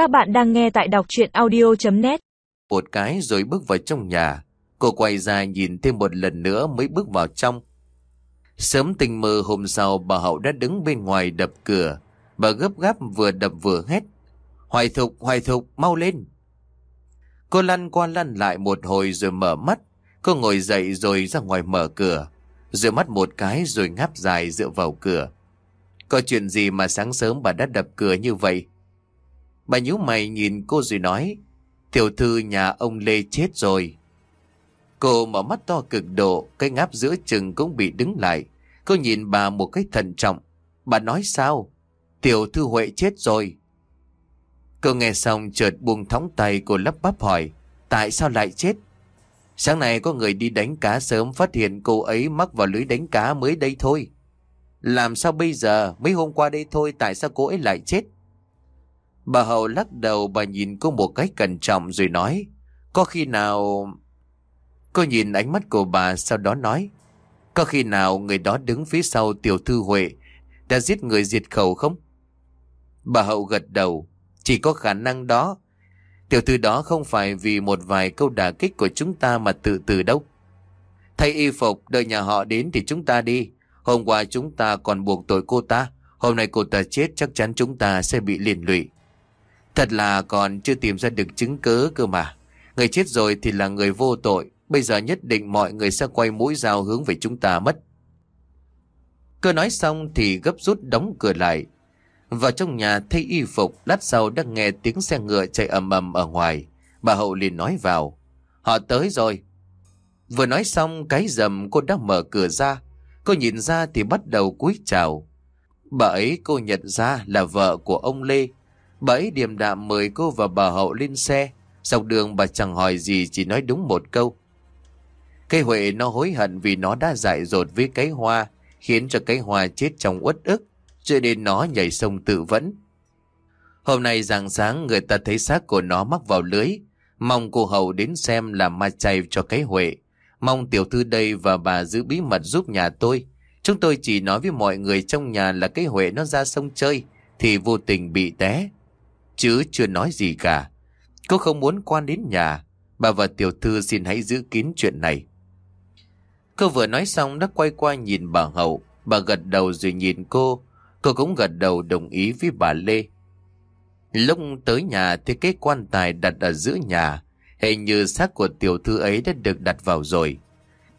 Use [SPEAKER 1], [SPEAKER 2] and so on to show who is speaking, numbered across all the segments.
[SPEAKER 1] Các bạn đang nghe tại đọc chuyện audio.net
[SPEAKER 2] Một cái rồi bước vào trong nhà. Cô quay ra nhìn thêm một lần nữa mới bước vào trong. Sớm tình mơ hôm sau bà Hậu đã đứng bên ngoài đập cửa. Bà gấp gáp vừa đập vừa hét. Hoài thục, hoài thục, mau lên. Cô lăn qua lăn lại một hồi rồi mở mắt. Cô ngồi dậy rồi ra ngoài mở cửa. Rửa mắt một cái rồi ngáp dài dựa vào cửa. Có chuyện gì mà sáng sớm bà đã đập cửa như vậy? Bà nhíu mày nhìn cô rồi nói, tiểu thư nhà ông Lê chết rồi. Cô mở mắt to cực độ, cái ngáp giữa chừng cũng bị đứng lại. Cô nhìn bà một cách thận trọng. Bà nói sao? Tiểu thư Huệ chết rồi. Cô nghe xong chợt buông thóng tay cô lắp bắp hỏi, tại sao lại chết? Sáng nay có người đi đánh cá sớm phát hiện cô ấy mắc vào lưới đánh cá mới đây thôi. Làm sao bây giờ, mấy hôm qua đây thôi tại sao cô ấy lại chết? Bà Hậu lắc đầu bà nhìn cô một cách cẩn trọng rồi nói, có khi nào... Cô nhìn ánh mắt của bà sau đó nói, có khi nào người đó đứng phía sau tiểu thư Huệ đã giết người diệt khẩu không? Bà Hậu gật đầu, chỉ có khả năng đó. Tiểu thư đó không phải vì một vài câu đả kích của chúng ta mà tự tử đâu. Thay y phục, đợi nhà họ đến thì chúng ta đi. Hôm qua chúng ta còn buộc tội cô ta. Hôm nay cô ta chết chắc chắn chúng ta sẽ bị liên lụy. Thật là còn chưa tìm ra được chứng cứ cơ mà. Người chết rồi thì là người vô tội. Bây giờ nhất định mọi người sẽ quay mũi dao hướng về chúng ta mất. Cơ nói xong thì gấp rút đóng cửa lại. Vào trong nhà thấy y phục, lát sau đang nghe tiếng xe ngựa chạy ầm ầm ở ngoài. Bà Hậu liền nói vào. Họ tới rồi. Vừa nói xong cái dầm cô đã mở cửa ra. Cô nhìn ra thì bắt đầu cúi chào. Bà ấy cô nhận ra là vợ của ông Lê. Bà ấy điềm đạm mời cô và bà Hậu lên xe. Dọc đường bà chẳng hỏi gì chỉ nói đúng một câu. Cây Huệ nó hối hận vì nó đã dại dột với cái hoa, khiến cho cái hoa chết trong uất ức, cho nên nó nhảy sông tự vẫn. Hôm nay rạng sáng người ta thấy xác của nó mắc vào lưới, mong cô Hậu đến xem làm ma chay cho cái Huệ. Mong tiểu thư đây và bà giữ bí mật giúp nhà tôi. Chúng tôi chỉ nói với mọi người trong nhà là cái Huệ nó ra sông chơi, thì vô tình bị té. Chứ chưa nói gì cả. Cô không muốn quan đến nhà. Bà và tiểu thư xin hãy giữ kín chuyện này. Cô vừa nói xong đã quay qua nhìn bà Hậu. Bà gật đầu rồi nhìn cô. Cô cũng gật đầu đồng ý với bà Lê. Lúc tới nhà thì cái quan tài đặt ở giữa nhà. Hình như xác của tiểu thư ấy đã được đặt vào rồi.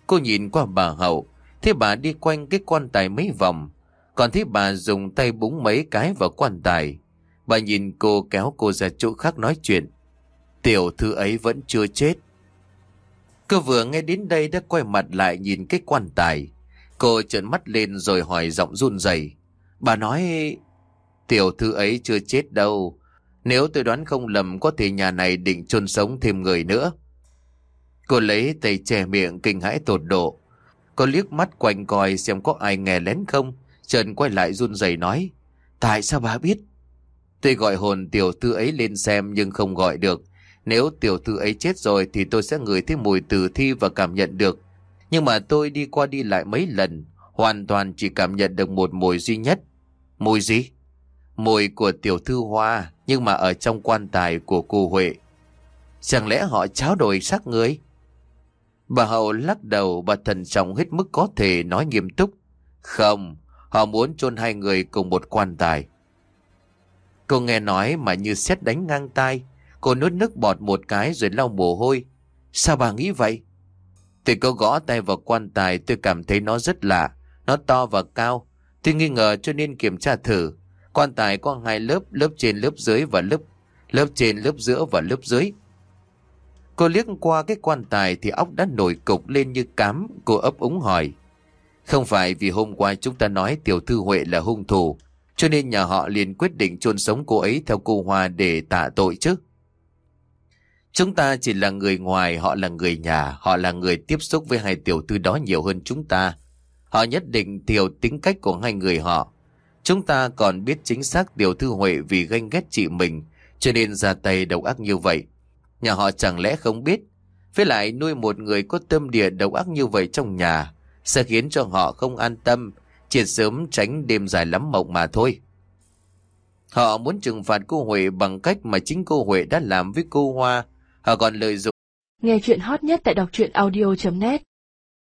[SPEAKER 2] Cô nhìn qua bà Hậu. thấy bà đi quanh cái quan tài mấy vòng. Còn thấy bà dùng tay búng mấy cái vào quan tài. Bà nhìn cô kéo cô ra chỗ khác nói chuyện. Tiểu thư ấy vẫn chưa chết. Cô vừa nghe đến đây đã quay mặt lại nhìn cái quan tài. Cô trợn mắt lên rồi hỏi giọng run rẩy. Bà nói... Tiểu thư ấy chưa chết đâu. Nếu tôi đoán không lầm, có thể nhà này định chôn sống thêm người nữa. Cô lấy tay che miệng kinh hãi tột độ. Cô liếc mắt quanh coi xem có ai nghe lén không. Trần quay lại run rẩy nói. Tại sao bà biết? Tôi gọi hồn tiểu thư ấy lên xem nhưng không gọi được. Nếu tiểu thư ấy chết rồi thì tôi sẽ ngửi thấy mùi tử thi và cảm nhận được. Nhưng mà tôi đi qua đi lại mấy lần, hoàn toàn chỉ cảm nhận được một mùi duy nhất. Mùi gì? Mùi của tiểu thư hoa, nhưng mà ở trong quan tài của cô Huệ. Chẳng lẽ họ tráo đổi xác người? Bà Hậu lắc đầu, bà thần trọng hết mức có thể nói nghiêm túc. Không, họ muốn chôn hai người cùng một quan tài. Cô nghe nói mà như xét đánh ngang tai. Cô nuốt nước bọt một cái rồi lau mồ hôi. Sao bà nghĩ vậy? Tôi có gõ tay vào quan tài tôi cảm thấy nó rất lạ. Nó to và cao. Tôi nghi ngờ cho nên kiểm tra thử. Quan tài có hai lớp, lớp trên lớp dưới và lớp lớp trên lớp giữa và lớp dưới. Cô liếc qua cái quan tài thì óc đã nổi cục lên như cám. Cô ấp úng hỏi. Không phải vì hôm qua chúng ta nói tiểu thư Huệ là hung thủ cho nên nhà họ liền quyết định chôn sống cô ấy theo cô Hoa để tạ tội chứ. Chúng ta chỉ là người ngoài, họ là người nhà, họ là người tiếp xúc với hai tiểu thư đó nhiều hơn chúng ta. Họ nhất định hiểu tính cách của hai người họ. Chúng ta còn biết chính xác tiểu thư Huệ vì ganh ghét chị mình, cho nên ra tay độc ác như vậy. Nhà họ chẳng lẽ không biết, với lại nuôi một người có tâm địa độc ác như vậy trong nhà, sẽ khiến cho họ không an tâm, triệt sớm tránh đêm dài lắm mộng mà thôi. Họ muốn trừng phạt cô Huệ bằng cách mà chính cô Huệ đã làm với cô Hoa. Họ còn lợi dụng
[SPEAKER 3] Nghe chuyện hot nhất tại đọc truyện audio.net